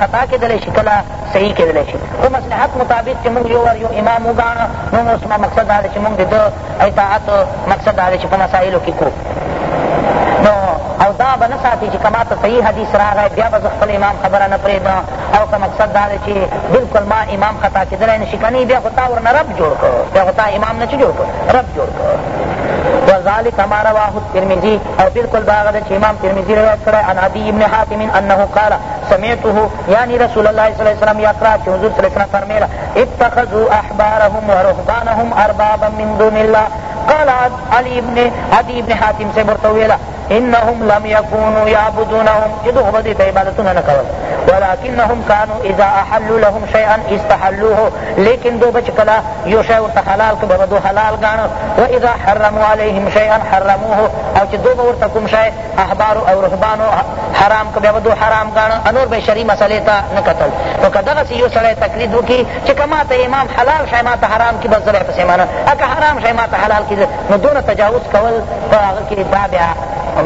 خطا کېدلی شي کله صحیح کېدلی شي خو مصلحت مطابق چې مونږ یو وار یو امام وګاڼه نو اوس ما مقصد دا دی چې مونږ د ده اطاعت مقصد دا دی چې په مسایلو کې کو نو او دا به نه ساتي چې که ماته صحیح حدیث راغی بیا به زه خپل امام خبره نه پرېږدم او که مقصد دا دی چې بلکل ما امام خطا کېدلی نه شي که نه بیا خو تا ورنه رب جوړ کړ بیا خو تا امام نه چې جوړ کړ رب جوړ کړ وذلک ما رواه الترمذي او بالکل دا هغه ده چې امام ترمذي روایت کړی عن عدي ابن حاتم انه قال سمعته یعنی رسول الله صلی الله علیه وسلم یقرا چې حضور صلی الله علیه وسلم فرمیله اتخذوا احبارهم ورهبانهم اربابا من دون الله قال علی ابن عدي ابن حاتم سے ورته ویله انهم لم يكونوا يعبدونهم چې دوی به دې ته عبادتونه نه کول ولكنهم كانوا اذا احلوا لهم شيئا استحلوه لیکن دو به چې کله یو شی ورته حلال کړ به به دو حلال ګاڼه و اذا حرموا علیهم شیئا حرموه او چې دو به ورته کوم شی احبارو او رهبانو حرام کړ بیا به دو حرام ګاڼه انور به شرعي مسئلې ته نه کتل نو که دغسې یو سړی تقلید وکړي چې که ما ته امام حلال شی ما ته حرام کړي بس زه به پسې منم که حرام شی ما ته حلال کړي نو دونه تجاوز کول په هغه کې دا بیا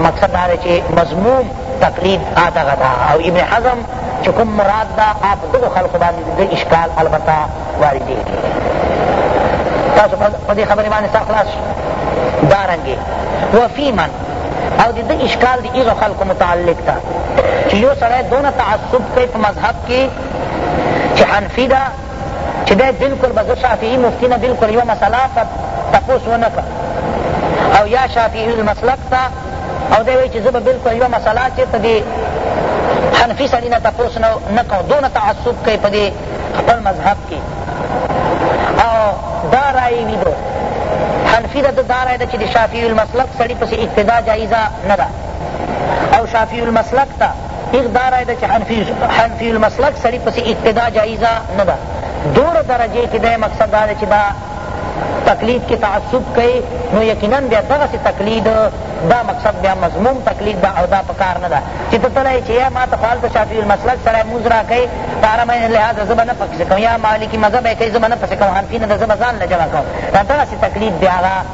مقصد دا دی چې مضموم تقلید آ دغه ده او ابن حزم چې کوم مراد ده آ په دغو خلقو باندې د ده اشکال البته واردېږي تاسو په دې خبرې باندې سر خلاص شي دارنګې وفي من او د ده اشکال د هغو خلقو متعلق ده چې یو سړی دونه تعصب کوي په مذهب کې چې حنفي ده چې دی بلکل به زه شافعي مفتي نه بلکل یوه مسله تپوس ونه کړم او یا شافعي المسلک ته او دی وایي چې زه به بلکل یوه مسله چېرته دې حنفي سړي نه تپوس نه کوم دونه تعصب کوي په دې خپل مذهب کې او دا رایې وي ده حنفي ده دا رایه ده چې د شافعي المسلک سړي پسې اقتدا جایزه نه ده او شافعي المسلک ته ایغ دا رای ده چه حنفی المسلک سړی پسی اقتدا جایزه نده دوړ درجه کی ده مقصد دا ده چه دا تقلید کی تعصب کئی نو یقینا بیا دغسی تقلید دا مقصد بیا مضموم تقلید ده او دا پکار نده چه ته تلای چه یا ما ته خو هلته شافعی المسلک سړی مونځ راکوي په هره معنی لحاظه زه به نه پکښې کوم یا مالکي مذهب یې کوي زه به نه پسې کوم حنفي نه ده زه به ځان له جمع کوم دا دغسې تقلید دی هغه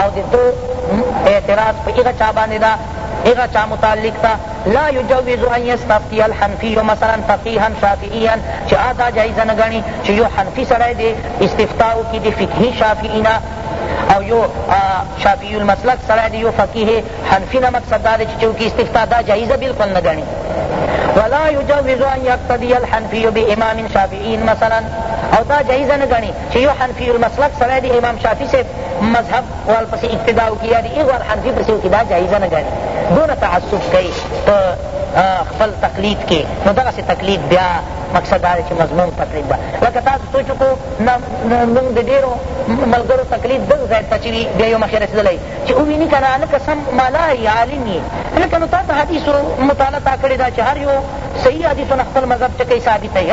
او د دوئ اعتراض په هغه چا باندې ده هغه چا متعلق ده لا یجوز ان یستفتی الحنفی مثلا فقیها شافعیا چی آ دا جائزه نه ګڼی چی یو حنفی سړی دې استفتاء وکی د فقهی شافعی نه او یو شافعی المسلک سړی دې یو فقیه حنفی نه مقصد دا دې چی چوکی استفتاء دا جائزه بالکل نه ګڼی ولا یجوز ان یقتدی الحنفی بامام شافعی مثلا او دا جائزه نه ګڼی چی یو حنفی المسلک سړی دی امام شافعی صاحب مذهب وال پسی اقتداء وکی یا دی ایغوار حنفی پسی وکی دا جایزه نه ګڼی دونه تعصب کئی په خپل تقلید کی نو دغسی تقلید بیا مقصد دا دی چی مذموم تقلید ده لکه تاسو سوچ وکړو مونږ د ډیرو ملګرو تقلید دغ ځای ته چی بیا یو مخی رسیدلی چی ووینی کنه هلکه سم ملا یی عالم یی هلکه نو تاته حدیثو مطالعه تا کړی ده چی هر یو صحیح حدیثو نه خپل مذهب چکی ثابتوی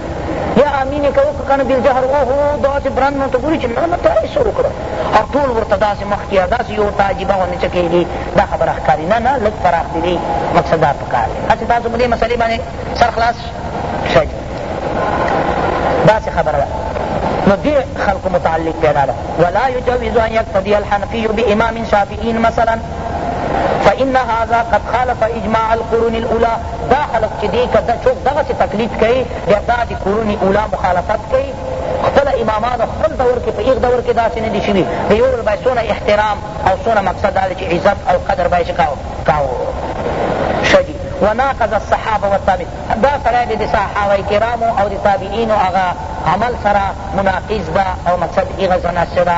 بیا آمین یې که وکړ کنه بالجهر اوهو داسې برند مونږ ته ګوري چې نه نه تا یې څه وکړه او ټول ورته داسې مخ کېږي داسې یو ورته عجیبه غوندې څه کېږي دا خبره ښکاري نه نه لږ پراخ دې وي مقصد دا پکار دی هسې تاسو په دې مسئلې باندې سر خلاص شئ داسې خبره ده نو دې خلقو متعلق پیدا ده ولا یجوز ان یقتدی الحنفی بامام شافعی مثلا فإن هذا قد خالف اجماع القرون الاولى دا خلق چې دې که چوک دغسې تقلید کوي بیا دا د قرون اولا مخالفت کوي خپل امامان خپل دور کې په ایغ دور کې داسې نه دي شوي د یو بل باید څونه احترام او څونه مقصد دا چې عزت او قدر باید چې کاوه شدي وناقض الصحابه والتابعين دا سره د صحابه کرامو او د تابعینو هغه عمل سره مناقض ده او مقصد هغه زنه سره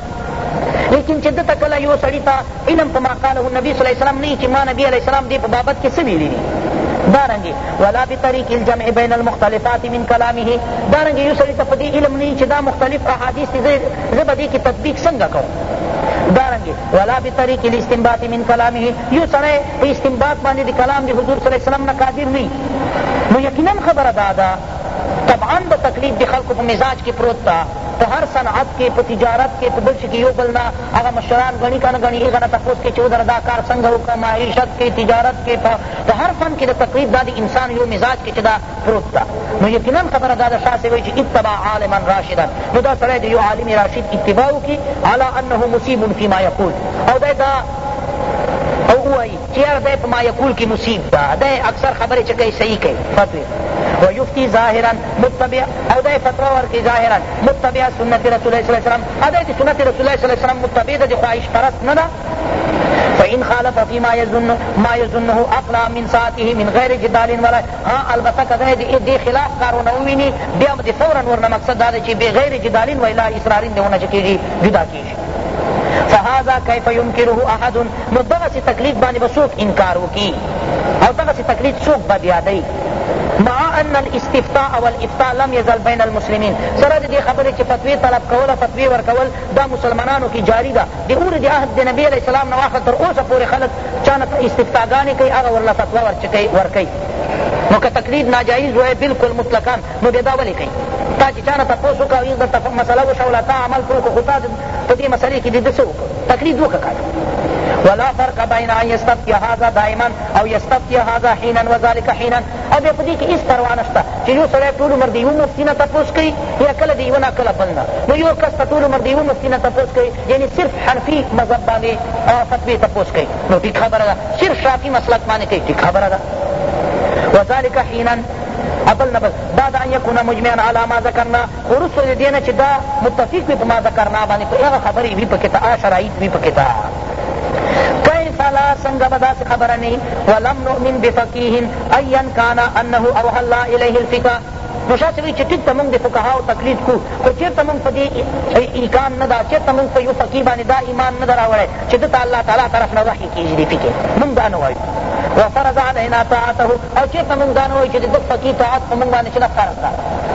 لیکن چې ده ته کله یو سړي ته علم په ما قاله النبي صلی الله علیه وسلم نه چې ما نبي علیه السلام دې په بابت کې څه ویلي دي دارنګې ولا بطریق الجمع بین المختلفات من کلامه دارنګې یو سړي ته په دې علم نه چې دا مختلف احادیث دي زه به دې کې تطبیق څنګه کوم دارنګې ولا بطریق الاستنباط من کلامه یو سړی په استنباط باندې د کلام د حضور صلی الله علیه وسلم نه قادر نه نو یقینا خبره دا ده طبعا به تکلیف د خلکو په مزاج کې پروت ده په هر صنعت کې په تجارت کې په بل شي کې يو بل نه هغه مشران ګڼي کنه ګڼي هغه نه تپوس کوي چې ودره دا کار څنګه وکړم معيشت کې تجارت کې په هر فن کې د تقليد دا د انسان يو مزاج کې چې دا پروت ده نو يقينا خبره دا ده شاه صاحب وايي چې اتبع عالما راشدا نو دا سړی د يو عالم راشد اتباع وکړي على انه مصيب فيما يقول او دا او ووايي چیار دی په ما یقول کی مصیب ده دی اکثر خبری چه کئی صحیح کئی فتوی و یفتی ظاهرا متبع او دی فتوا ورکی ظاهرا متبع سنت رسول الله صلی الله علیه وسلم او دی دی سنت رسول الله صلی الله علیه وسلم متبع ده دی خواهش پرست نده فإن خالف فيما يظن ما يظنه أقلع من ساعته من غير جدال ولا ها البته که دی دی خلاف کارونه وویني بیا د فورا ورنه مقصد دا دی چې بغیر جدال ولا اصرار نه ونه چکیږي جدا کیږي فهذا کیف ینکره احد نو دغسې تکلیف باندې به څوک انکار وکړي او دغسې تکلیف څوک بد یادوي مع ان الاستفتاء والافتاء لم يزل بين المسلمين سره د دې خبرې چې فتوی طلب کول او فتوی ورکول دا مسلمانانو کې جاری ده د اور د عهد د نبی علیه السلام نه واخله تر اوسه پورې خلک چانه استفتاګانې کوي هغه ورله فتوا ورکوي نو که تقلید ناجایز وای بالکل مطلقا نو بیا دا ولې کوي تا چې چا نه تپوس وکړه او یو درته مسله وښوله تا عمل پرې وکړو خو تا په دې مسلې کې د ده څه وکړو تقلید وکړه کاله ولا فرق بین ان یستفتی هذا دائما او یستفتی هذا حینا وذلک حینا او بیا په دې کې هېڅ پروا نشته چې یو سړی ټول عمر د یو مفتي نه تپوس کوي یا کله د یوه نه کله بل نه نو یو کس ته ټول عمر د یوه مفتي نه تپوس کوي یعنی صرف حنفي مذهب باندې فتوې تپوس کوي نو ټیک خبره ده صرف شافي مسلک باندې کوي ټیک خبره ده وذلک حینا ابل نه بس بعد ان یکون مجمعا علی ما ذکرنا خو وروسته د دې نه چې دا متفق وي په ما ذکرنا باندې په هغه خبرې وي پکې ته آ شرایط وي پکې ته کیف لا څنګه به داسې خبره نه ولم نؤمن بفقیه ایا کان انه اوحى الله الیه الفقه نو شاه صاحب چې ټیک ته مونږ د فقهاو تقلید کو خو چېرته مونږ په دې امکان نه ده چېرته مونږ په یو فقیه باندې دا ایمان نه ده راوړی چې ده ته الله تعالی طرف نه وحي کېږي دې فکر مونږ دا نه وایو وفرض علينا طاعته او چېرته مونږ دا نه وایو چې د ده پکي طاعت په مونږ باندې چې ده فرض ده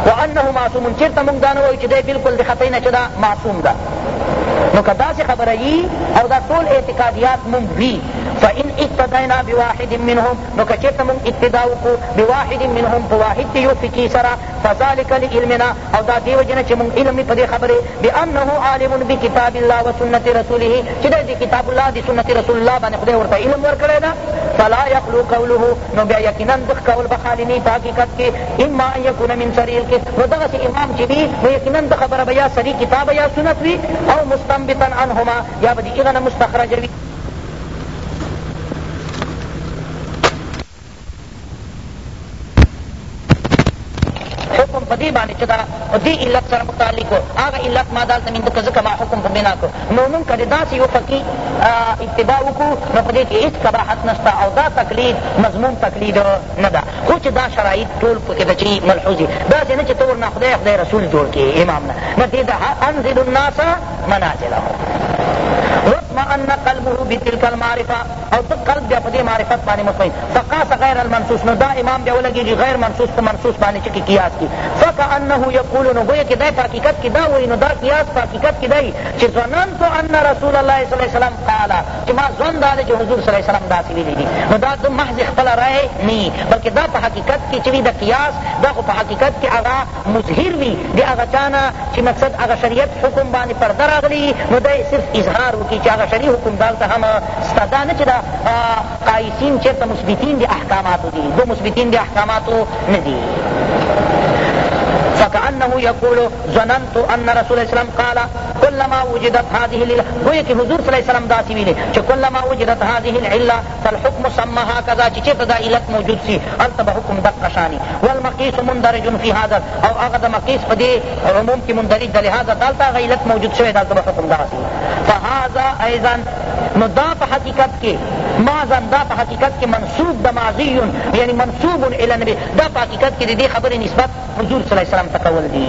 وانه معصوم چېرته مونږ دا نه وایو چې دی بلکل د خطۍ نه چې ده معصوم ده نو که داسې خبره وي او دا ټول اعتقادیات مونږ وي فإن اقتدینا بواحد منهم نو که چېرته مونږ اقتدا وکړو بواحد منهم په واحد د یو فقي سره فذلک لعلمنا او دا دې وجې نه چې مونږ علم وي په دې خبرې بانه عالم بکتاب الله وسنت رسوله چې دی دې کتاب الله دې سنت رسول الله باندې خدای ورته علم ورکړی ده فلا یخلو قوله نو بیا یقینا دغ قول به خالي نه په حقیقت کې اما ان یکون من سریع الکتاب نو دغسې امام چې وي نو یقینا دا خبره به یا سریع کتاب یا سنت وي او مستنبطا عنهما یا به دې هغه نه مستخرج وي حکم په دې باندې چې دا په دې علت سره متعلق و هغه علت ما دلته مینده که ځکه ما حکم په بنا کړو نو مونږ که د داسې یو فقي اتباع وکړو نو په دې کښې هېڅ قباحت نشته او دا تقلید مضمون تقلید نه ده خو چې دا شرایط ټول په کښې د چي ملحوظ وي داسې نه چې ته ورنه خدای خدای رسول جوړ کړې امام نه نه دې ده انزل الناس منازلهم واطمأن قلبه بتلك المعرفة او ته قلب بیا په دې معرفت باندې مطمئن فقاس غیر المنصوص نو دا امام بیا ولګېږي غیر منصوص په منصوص باندې چې کې قیاس کي فکأنه یقول نو ګویا کې دی په حقیقت کې دا وایي نو دا قیاس په حقیقت کې دی چې ظننت ان رسول الله صلی الله علیه وسلم قال چې ما ظن دا دی چې حضور صلی الله علیه وسلم داسې ویلي دي نو دا د محض خپله رأی نه بلکې دا په حقیقت کې چې وي د قیاس دا خو په حقیقت کې هغه مظهر وي د هغه چا نه چي مقصد هغه شريعت حکم باندي پرده راغلي وي نو دی صرف اظهار وکړي چي هغه شرعي حکم دا ته هم سته دا نه چي دا قايسين چرته مثبتين د احکاماتو دي دو مثبتين د احکاماتو نه دي فکأنه یقول ظننت ان رسول اسلام قال کلما وجدت هذه العلة گویا کہ حضور صلی اللہ علیہ وسلم داسی ویلے چھ کلما وجدت هذه العلة فالحکم سمه هکذا چی چیرته دا علت موجود سی هلته به حکم دقه شان وی والمقیس مندرج فی هذا او هغه د مقیس په دی عموم کی مندرج ده لهذا دالته هغه علت موجود شوی ده هلته به حکم دغسی وی فهذا ایضا نو دا په حقیقت کی ماضا دا په حقیقت کی منسوب ده ماضی یعنی منسوب الی النبی دا په حقیقت کی دی خبری نسبت حضور صلی الله علیه وسلم ته کول دي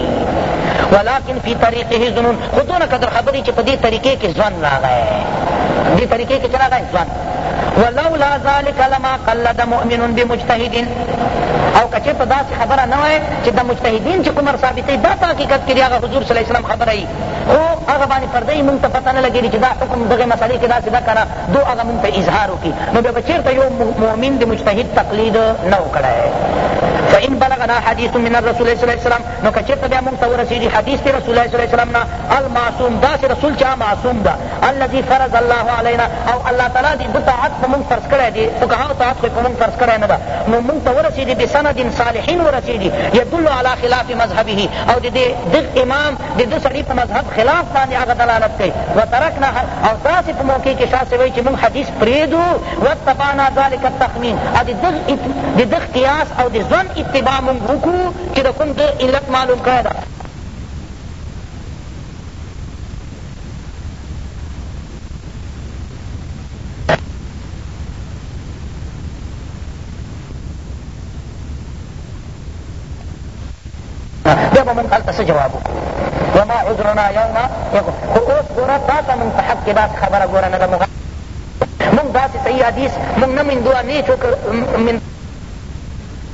ولكن في طريقه ظنون خو دونه قدر خبرې چې په دې طریقې کې ځوان راغی دې طریقې کې چې راغی ځوان ولولا ذلك لما قلد مؤمن بمجتهد او کچې په داسې خبره نه وای چې د مجتهدین چې کومر ثابتې دا په حقیقت کې هغه حضور صلی الله علیه وسلم خبره ای خو هغه باندې پردې مونږ ته پته نه لګېږي چې دا حکم دغه مسئلې کې داسې ده که نه دو هغه مونږ ته اظهار وکړي نو بیا به چېرته یو مؤمن د مجتهد تقلید نه و کړی فإن بلغنا حدیث من الرسول صلی الله علیه وسلم نو که چېرته بیا مونږ ته ورسېږي حدیث دی رسول الله صلی الله علیه وسلم نه المعصوم داسې رسول چې معصوم ده الذي فرض الله علینا او الله تعالی دې ده طاعت په مونږ فرض کړی دی فقهاو طاعت خو په مونږ فرض کړی نه ده نو مونږ ته ورسېږي بسند صالحین ورسېږي یدل علی خلاف مذهبه او د دې امام د ده سړي په مذهب خلاف باندې هغه دلالت کوي وترکنا او داسې په موقع کې شاه صاحب وایي چې موږ حدیث پرېږدو واتبعنا ذلک التخمین او د ده قیاس او د ظن اتباع موږ وکړو چې د کوم ده علت معلوم کړی ده بیا به مونږ هلته څه جواب وکړو وما عذرنا یوم خو اوس ګوره تا ته مونږ په حق کې داسې خبره ګوره نه ده مونږ داسې صحیح حدیث مونږ نه مندو نه چوک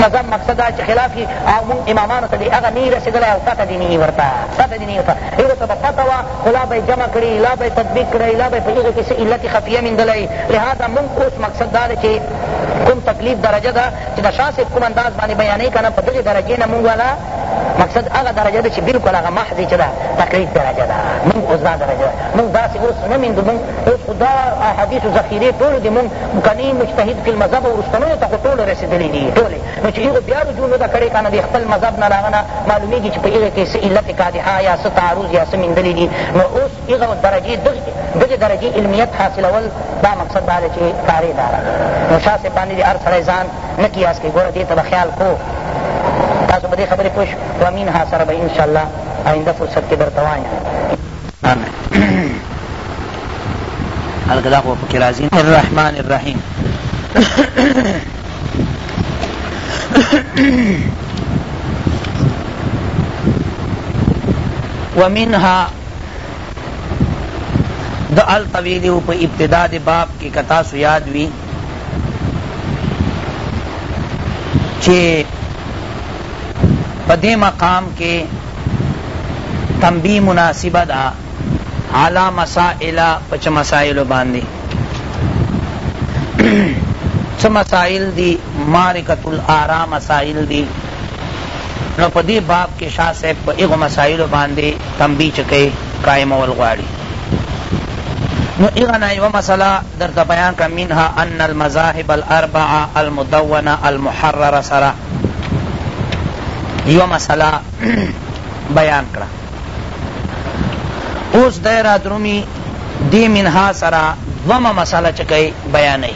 مذهب مقصد دا چې خلاف یې او مونږ امامانو ته دې هغه نه رسېدلی او پته دې نه یي ورته پته دې نه یي ورته هغو ته به پته وه خو لا به یې جمع کړي لا به یې تطبیق کړی لا به یې په هغې کښې څه علت خفیه میندلی لهذا مونږ اوس مقصد دا دی چې کوم تکلیف درجه ده چې د شاه صیب کوم انداز باندې بیانوي که نه په دغې درجې نه مونږ والا مقصد هغه درجه ده چې بلکل هغه محضې چې ده تقلید درجه ده مونږ اوس دا درجه ده مونږ داسې اوس نه میندو مونږ اوس خو دا احادیثو ذخیرې ټولې دي مونږ کني مجتهد فی المذهب او وروستنیو ته خو ټولې رسېدلې دي ټولې نو چې هغو بیا رجوع نه ده کړې که نه د خپل مذهب نه له هغه نه معلومېږي چې په هغې کې څه علت قادحه یا څه تعارض یا څه میندلې دي نو اوس هغه درجې دغې درجې علمیت حاصلول دا مقصد دا دی چې کارې لاره نو شاه صاحب باندې دې هر سړی ځان نه قیاس کوي ګوره دې ته به خیال کو تاسو په دې خبرې پوه شو ومینها سره به انشاءالله آینده فرصت کې درته وایم هلکه دا خو پکې راځي الرحمن الرحیم ومنها ده هلته ویلی وو په ابتدا د باب کی که تاسو یاد وی چه په دې مقام کې تنبیه مناسبه ده علا مسائل پچ مسائل باندې څه مسائل دي معرکۃ الارا مسائل دي نو په دې باب کې شاه صاحب په هغو مسایلو باندې تنبیه چې کوي قایمول غواړي نو هغه نه یوه مسئله درته بیان کړه منها ان المذاهب الاربعه المدونه المحرره سره یوه مسئله بیان کړه اوس دی را درومي دې منها سره دومه مسئله چې کوي بیانوي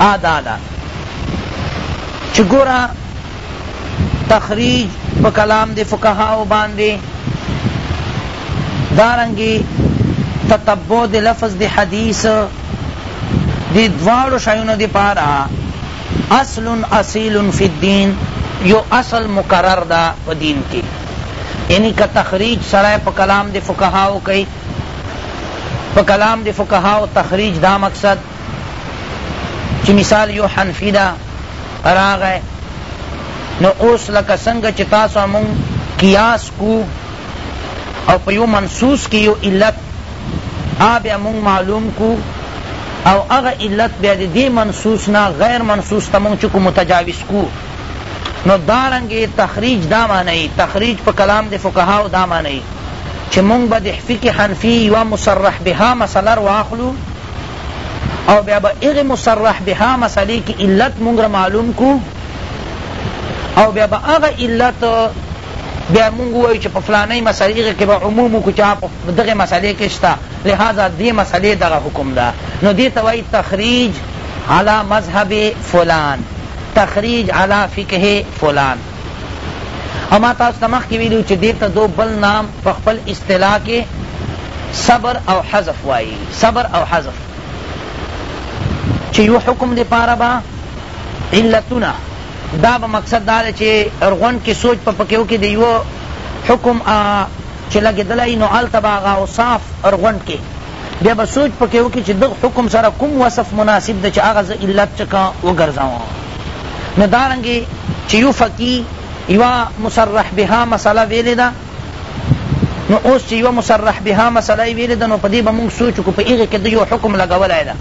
هغه دا ده چی ګوره تخریج په کلام دی فقهاو باندی دارنګی تتبع دی لفظ دی حدیث دی دوارو شایونو دی پارا اصل اصیل فی الدین یو اصل مقرر دا په دین کی یعنی که تخریج سرائی په کلام دی فقهاو کئی په کلام د فقهاو تخریج دا مقصد چې مثال یو حنفی دا راغی نو اوس لکه څنګه چې تاسو مونږ قیاس کو او په یو منصوص کې یو علت آ بیا مونږ معلوم کو او هغه علت بیا د دې منصوص نه غیر منصوص ته مونږ چې کو متجاوز کو نو دارنګه تخریج دا معنی تخریج په کلام د فقهاو دا معنی چه مونږ به د فقه حنفی یوه مصرح بها مسئله رواخلو او بیا به هغه مصرح بها مسئله کی علت مونږ را معلوم کو او بیا به هغه علت بیا مونږ وایو چې په فلانه مسئله کې به عموم کو چا په دغه مسئله کې شته لہذا دې مسئله دغه حکم ده نو دې ته وایي تخریج علی مذهب فلان تخریج علی فقه فلان او ما تاسو ته مخکی ویلی وو چی دیته دو بل نام په خپل اصطلاح کی صبر او حذف وایی صبر او حذف چی یو حکم دی پاره با علتونه دا به مقصد دا دی چی ارغون کی سوچ په پکیو کی دی یو حکم چی لګیدلی نو هلته به هغه اوصاف ارغون کی بیا به سوچ پکې وکړي چې دغه حکم سره کوم وصف مناسب ده چې هغه زه علت چکه وګرځوم نو دارنګې چې یو فقی یوه مصرح بها مسله ویلې ده نو اوس چې یوه مصرح بها مسله یې ویلې ده نو په دې به مونږ سوچ وکړو په هغې کې د یو حکم لګولی ده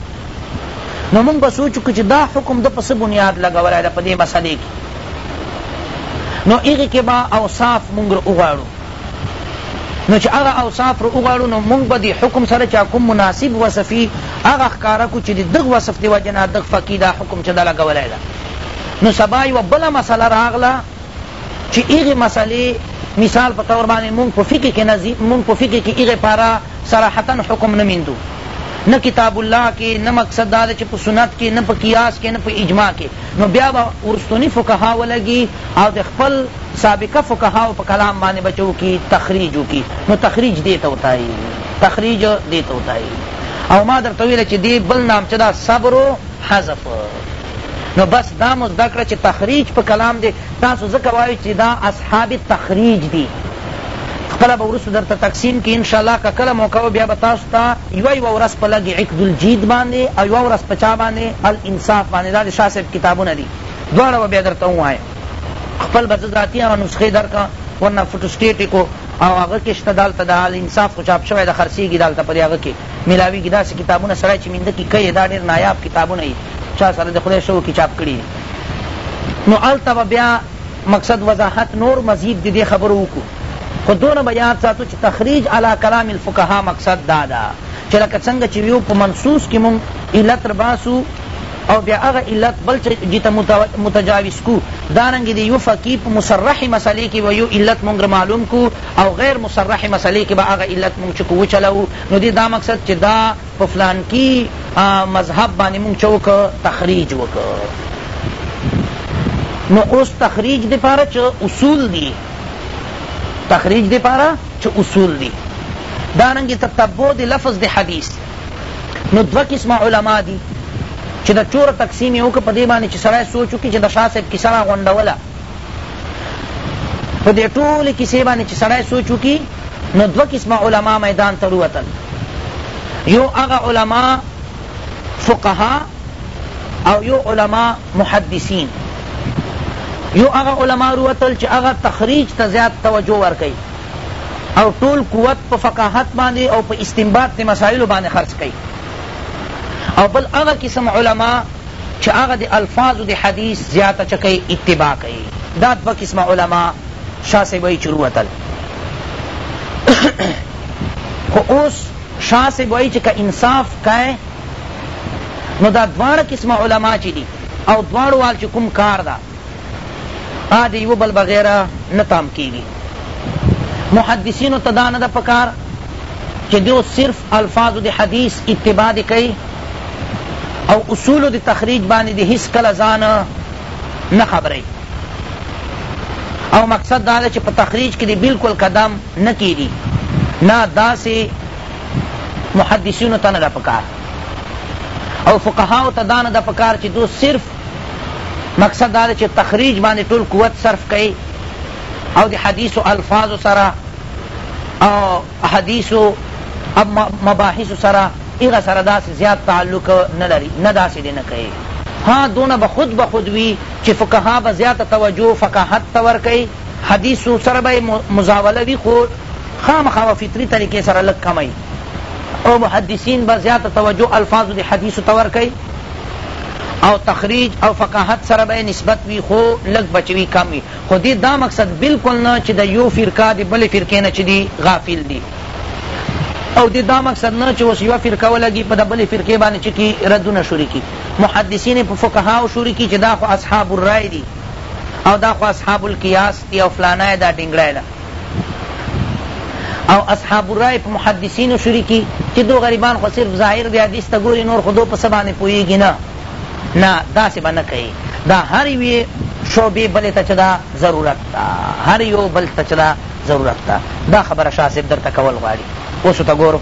نو مونږ به سوچ وکړو چې دا حکم د په څه بنیاد لګولی ده په دې مسلې کې نو هغې کې به اوصاف مونږ وغواړو نو چې هغه اوصاف رو وغواړو نو مونږ به دې حکم سره چا کوم مناسب وصف وي هغه ښکاره کړو چې د دغ وصف دې وجې نه دغ فقی دا حکم چې ده لګولی ده نو سبا یوه بله مسله راغله چې هغې مسلې مثال په طور باندې مونږ په فقه کې نه مونږ په فقه کې هغې پاره صراحتا حکم نه میندو نه کتاب الله کې نه مقصد دا چې په سنت کې نه په قیاس کې نه په اجماع کې نو بیا به وروستني فقهاء ولګي او د خپل سابقه فقهاوو په کلام باندې به چه وکړي تخریج وکړي نو تخریج دې ته وتایي تخریج دې ته وتایي او ما درته ویله چې دې بل نام چې دا صبر و حذف نو بس دا مو زده کړه چې تخریج په کلام دی تاسو ځکه وایو چې دا اصحاب تخریج دي خپله به وروسته درته تقسیم کی ان شاء الله که کله موقع وه بیا به تاسو ته یوه یوه ورځ په لږ عقد الجید باندې او یوه ورځ په چا باندې الانصاف باندې دا د شاه صاحب کتابونه دي دواړه به بیا درته ووایم خپل به زه ذاتي هغه نسخې درکړم ورنه فوټوسټیټ یې کو او هغه کې شته دلته د الانصاف خو چاپ شوی د خرڅېږي دلته په دې هغه کې میلاویږي داسې کتابونه سړی چې مینده کې کوي دا ډېر نایاب کتابونه یي چا سره د خدای څه وکړي چاپ کړي نو هلته به بیا مقصد وضاحت نور مزید د دې خبرو وکړو خو دونه به یاد ساتو چې تخریج علی کلام الفقهاء مقصد دا ده چې لکه څنګه چې ویو په منصوص کې مونږ علت رباسو او بیا هغه علت بل جی ته متجاوز کو دارنګ دی یو فقی په مصرح مسئله کې و یو علت مونږ معلوم کو او غیر مصرح مسئله کې به هغه علت مونږ چکو چلو نو دی دا مقصد چې دا په فلانکي مذهب باندې مونږ چه وکړ تخریج وکړ نو اوس تخریج دی پاره چه اصول دی تخریج دی پاره چه اصول دی دارنګ تتبع دی لفظ دی حدیث نو دو قسم علما دی چه دا چور تقسیم یو که پدی باندې چه سړی سوچو کی چه دا شاه صاحب کسرا غونډولا په دې ټولې کیسې باندې چې سړی سوچ وکړي نو دوه قسمه علما میدان ته ووتل یو هغه علما فقها او یو علما محدثین یو هغه علما ووتل چې هغه تخریج ته زیات توجه ورکوي او ټول قوت په فقاهت باندې او په استنباط د مسائلو باندې خرڅ کوي او بل هغه قسم علما چه هغه د الفاظو د حدیث زیاته چه کئ اتباع کئ دا دوه قسمه علماء شاه صاحب وایی چه روتل خو اوس شاه صاحب وایی چه که انصاف کئ نو دا دواړه قسمه علماء چه دی او دواړو وال چه کوم کار دا هغه د یوه بل بغیر نه تام کیږي محدثینو ته دا نه ده پکار چې دیو صرف الفاظو د حدیث اتباع دې کوي او اصولو د تخریج باندې د هیڅ کله ځان نه خبروي او مقصد دا ده چې په تخریج کې دې بالکل قدم نه کیږي نه داسې محدثینو ته نه ده پکار او فقهاو ته دا نه ده پکار چې دو صرف مقصد دا دی چې تخریج باندې ټول قوت صرف کوي او د حدیثو الفاظو سره او حدیثو مباحثو سره ایغه سره داسې زیات تعلق نه لري نه داسې دی نه کوي ها دونه به خود به خود وي چې فقها به زیاته توجه فقاهت ته ورکوي حدیثو سره به مزاوله وي خو خامخا به فطري طریقې سره لږ کمی او محدثین به زیاته توجه الفاظو د حدیثو ته ورکوي او تخریج او فقاهت سره به نسبت وی خو لږ به چه وی کم وی خو دی دا مقصد بلکل نه چه د یو فرقه د بل فرقه نه چه دی غافل دی او دی دا مقصد نه چه اوس یو فرقه ولګی په د بل فرقه باندې چه کی ردونه شروع کی محدثین په فقها او شروع کی چه دا خو اصحاب الرای دی او دا خو اصحاب القیاس دی او فلانای دا ډنګړای دا او اصحاب الرای په محدثینو شریکی چې دو غریبان خو صرف ظاهر دی حدیث ته ګوري نور خو دو په څه باندې پوهېږي نه نه داسې به نه کوي دا هر یوې شعبې بلې ته چې دا ضرورت ده هر یو بل ته چې دا ضرورت ده دا خبره شاه صاحب درته کول غواړي اوس ته ګورو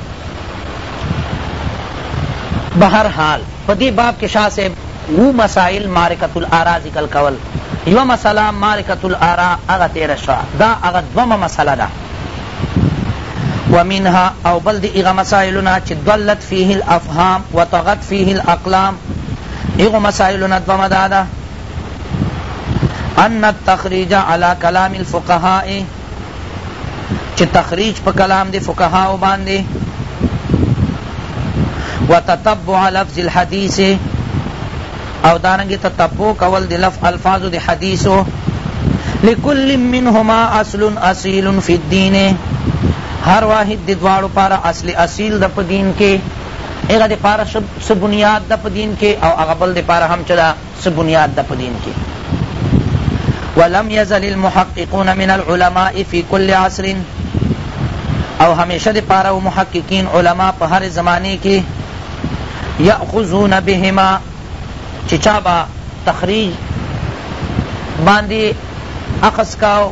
بهر حال په دې باب کې شاه صاحب وو مسائل معرکة الآراء ذکر کول یوه مسئله معرکة الآراء هغه تیره شوه دا هغه دومه مسئله ده ومنها او بل د هغه مسائلو نه چه ضلت فیه الافهام وطغت فیه الاقلام هغو مسائلو نه دومه داده ان التخریج علی کلام الفقهاء چه تخریج په کلام دی فقهاو باندی و تتبع لفظ الحدیث او دارنگی تتبع کول دی لف الفاظ دی حدیثو لکل منهما اصل اصیل فی الدین هر واحد دی دوارو پارا اصل اصیل دا پا دین کے اغا دی پارا سب بنیاد دا پا دین کے او اغا بل دی پارا ہم چلا څه بنیاد ده په دین کې ولم یزل المحققون من العلماء فی کل عصر او همیشه د پاره و محققین علما په هر زمانه کې یاخذون بهما چې چا با تخریج باندې اخذ کاو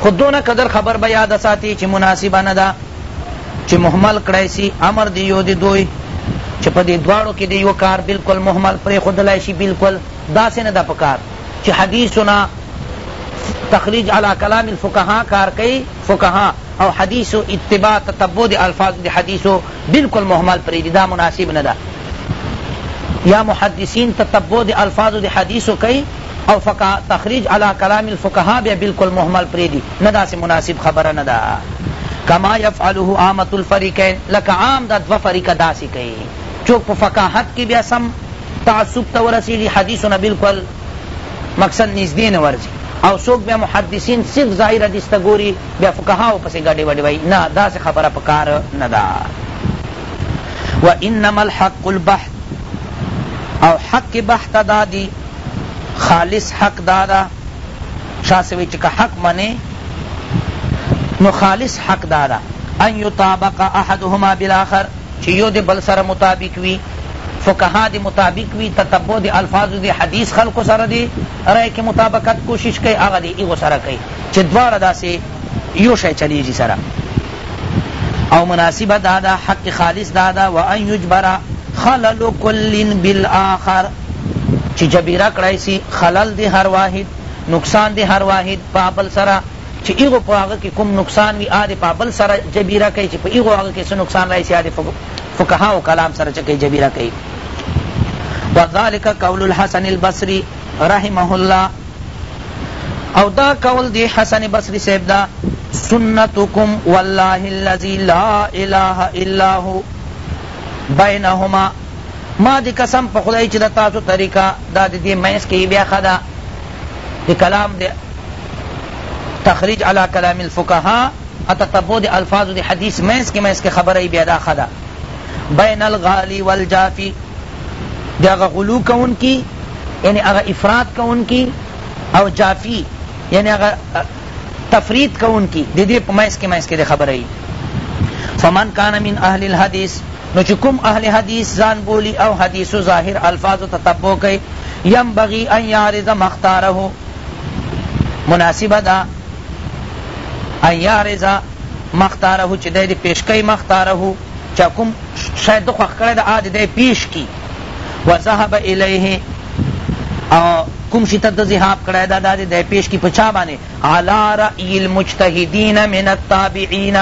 خو دونه قدر خبر به یاد ساتی چې مناسبه نه ده چې محمل کړای سی امر دی یو دی دوی چې په دې دواړو کې دی یو کار بالکل محمل پرې خودلای شي بالکل داسې نه ده پکار چې حدیثنا تخریج علی کلام الفقهاء کار کوي فقهاء او حدیث و اتباع تتبع دی الفاظ دی حدیث و بالکل محمل پرې دی دا مناسب نه ده یا محدثین تتبع دی الفاظ دی حدیث و کوي او فقه تخریج علی کلام الفقهاء بیا بلکل مهمل پریږدی نه داسی مناسب خبره نه ده کما یفعله عامة الفریقین لکه عام دا دوه فریقه داسی کوي چوک په فقاهت کی بیا سم تعصب ته ورسیږی حدیثو نه بلکل مقصد نږدې نه ورځي او څوک بیا محدثین صرف ظاهر حدیث ته ګوري بیا فقهاو پسې ګډې وډې وایي نه داسې خبره په کار نه ده وانما الحق البحث او حق بحث دا دی خالص حق دا ده شاه صاحب چې که حق منې نو خالص حق دا ده ان یطابق احدهما بالاخر چې یو د بل سره مطابق وي فقها دی مطابق وی تتبع دی الفاظ دی حدیث خلق سره دی رائے کی مطابقت کوشش کئی آغا دی ایغو سره کئی چه دوار دا سے یو شای چلیجی سره او مناسبت دادا حق خالص دادا وان یجبر خلل کل بالآخر چی جبیره کړای سی خلل د هر واحد نقصان د هر واحد په بل سره چی هغه په هغه کی کوم نقصان وی هغه د په بل سره جبیره کړی چی په هغه هغه کی څه نقصان رای سی هغه د فقهاو کلام سره چه کړی جبیره کړی وذلک قول الحسن البصری رحمه الله او دا قول دی حسن بصری صاحب دا سنتکم والله الذی لا اله الا هو بینهما ما دی قسم په خدای چی د تاسو طریقه دا د دی منځ کی بیا ښه ده د کلام د تخریج علی کلام الفقهاء او تتبع د الفاظو د حدیث منځ کی منځ کی خبره بیا دا ښه ده بین الغالی والجافی د هغه غلو کونکی یعنی هغه افراط کونکی او جافی یعنی هغه تفرید کونکی د دې په منځ کې منځ کې د خبره ای فمن کان من اهل الحدیث نو چی کوم اهل حدیث ځان بولی او حدیث ظاهر الفاظو تتبع کئی ینبغی ان یعرض ما اختاره مناسبه ده ان یعرض ما اختاره چی دی دی پیش کئی ما اختاره چا کوم شای ده خوخ کړی ده آدی دی پیش کی وذهب الیه او کوم شی ته د ذهاب کړی ده دا دی پیش کی پچا باندې علی رأی المجتهدین من التابعین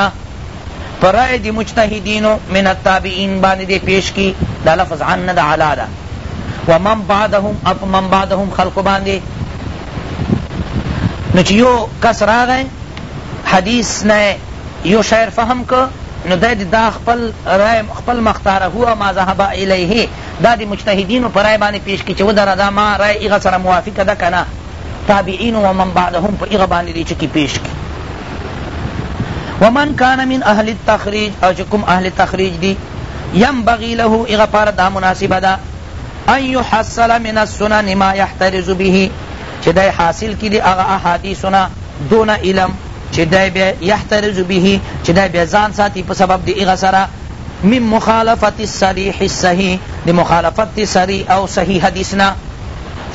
په رأی د مجتهدینو من التابعین باندې دې پیش کی دا لفظ عن نه ده علی ده ومن بعدهم او په من بعدهم خلقو باندې نو چې یو کس راغی حدیث نه یو شعر فهم که نو دا دی دا خپل رائے خپل مختار هو ما ذهب الیه دا دی مجتهدین پر رائے باندې پیش کی چې ودر دا ما رائے ایغه سره موافق ده کنه تابعین و من بعدهم په هغه باندې دی چې کی پیش کی ومن کان من اهل التخریج او چې کوم اهل تخریج دی ينبغي له اغا پار دا مناسبه دا ان يحصل من السنن ما يحترز به چې دای حاصل کی دی اغا احادیثنا دون علم چې دای بیا يحترز به چې دای بیا ځان ساتي په سبب دی اغا سره من مخالفت الصریح الصحیح دی مخالفت صریح او صحیح حدیثنا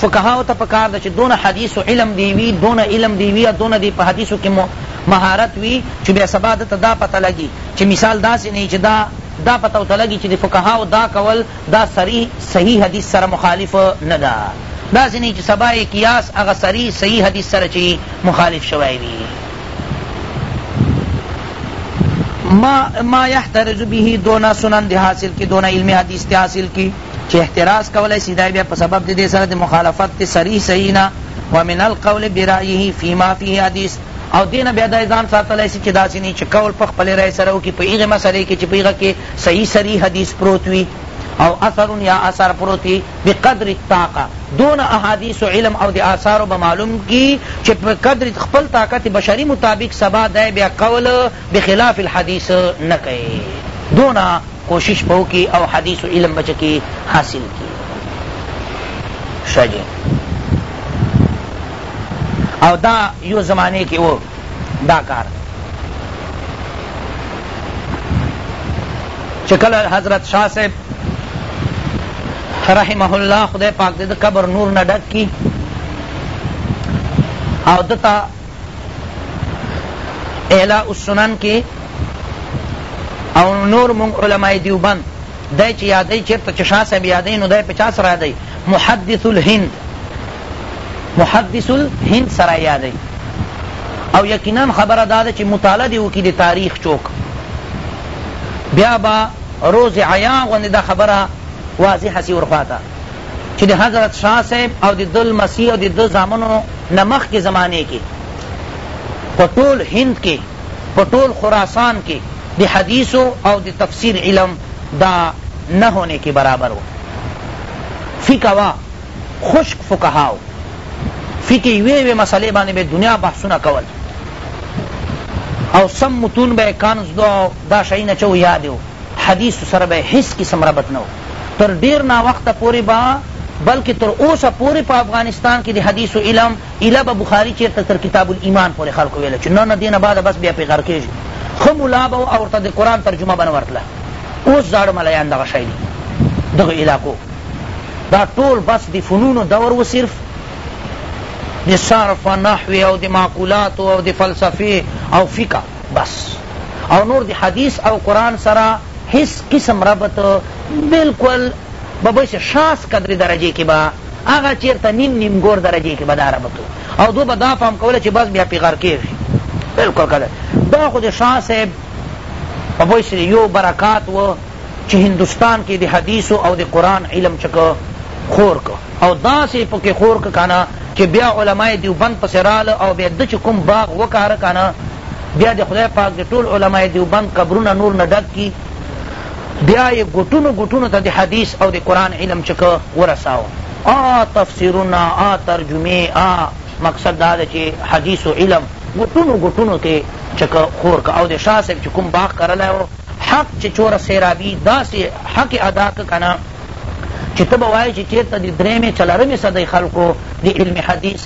فقهاوو ته پکار ده چه دونه حدیث و علم دی وی دونه علم دی وی او دونه دی په حدیثو کی مهارت وی چه بیا سبا ده ته دا پته لګی چه مثال داسی نه چه دا دا پته ورته لګی چه د فقهاوو دا کول دا صریح صحیح حدیث سره مخالف نه ده داسی نه چه سبا یی قیاس هغه صریح صحیح حدیث سره چه یی مخالف شوی وی ما ما یحترز به دونه سنن دی حاصل کی دونه علم حدیث دی حاصل کی چه احتراز کولای سی دا بیا په سبب د دې سره د مخالفت د صریح صحیح نه ومن القول برأیه فیما فیه حدیث او دینه بیا دا ځان ساتلای سی چې داسې نه چې قول په خپل رأی سره وکړي په هغه مسئله کې چې په هغه کې صحیح صریح حدیث پروت وي او اثر یا اثر پروتی بقدر الطاقه دون احادیث و علم او دی آثار به معلوم کی چې په قدر خپل طاقت بشری مطابق سبا دی بیا قول بخلاف الحدیث نکئ دون کوشش به وکړي او حدیث او علم به چه کړي حاصل کړي ښه جي او دا یو زمانه کې و دا کار چې کله حضرت شاه صاحب رحمه الله خدای پاک دې د قبر نور نه ډک کی او دتا اعلاء السنن کې او نور مونږ علماء دیوبند دای چې یادای چیرته چې شاه صاحب یادای نو دای په چا سره یادای محدث الهند محدث الهند سره یادای او یقینا خبره دا ده چې مطالعه دی وکړي د تاریخ چوک بیا با روز عیا غوندې دا خبره واضحه سی ورخواته چی د حضرت شاه صاحب او د ده لمسی او د ده زامنو نه مخکی زمانه کی په ټول هند کی په ټول خراسان کی د حدیثو او د تفسیر علم دا نه هونه کی برابر و فقه وا خشک فقهاو فقه یوی یوی مسئله باندې به دنیا بحثونه کول او سم متون به کانز دو دا شئینا چو یادو حدیثو سره به یې هیڅ قسم ربط نه وو، تر ډېر ناوخته پورې به بلکې تر اوسه پورې په افغانستان کې د حدیثو علم ایله به بخاري چېرته تر کتاب الایمان پورې خلکو ویله چې نه نه دې نه بعد بس بیا پرې غرقې شو ښه ملا به و او ورته د قرآن ترجمه به نه ورتله اوس زاړه ملایان دغه شی دي دغو علاقو دا ټول بس د فنونو دور و صرف د صرف نحوی او د معقولات او د فلسفی او فقه بس او نور د حدیث او قرآن سره هیڅ قسم ربط بالکل به بس شاس قدر درجه کې به هغه چیرته نیم نیم ګور درجه کې به دا ربط او دو به دا فهم کوله چې بس بیا پې غر کېږي بالکل قدر دا خو د شاه صاحب په بس یو برکات و چی هندوستان کی د حدیثو او د قرآن علم چه که خور که او داسی پکی خور که کنه چی بیا علماء دیوبند پسی رال او بیا ده چه کوم باغ وکاره کنه بیا دی خدای پاک دی ټول علماء دیوبند قبرونه نور نه ډک کی بیا یې ګوټونو ګوټونو ته د حدیث او د قرآن علم چې که ورساوه آ تفسیرونه آ ترجمې آ مقصد دا ده چې حدیث علم ګوټونو ګوټونو کې چې که خور که او د شاه صاحب چې کوم باغ کرلی و حق چه چور سیرابی داسی حق ادا که کنه چه ته به وایی چه چیرته دی دریمه چلرمه صدی خلقو دی علم حدیث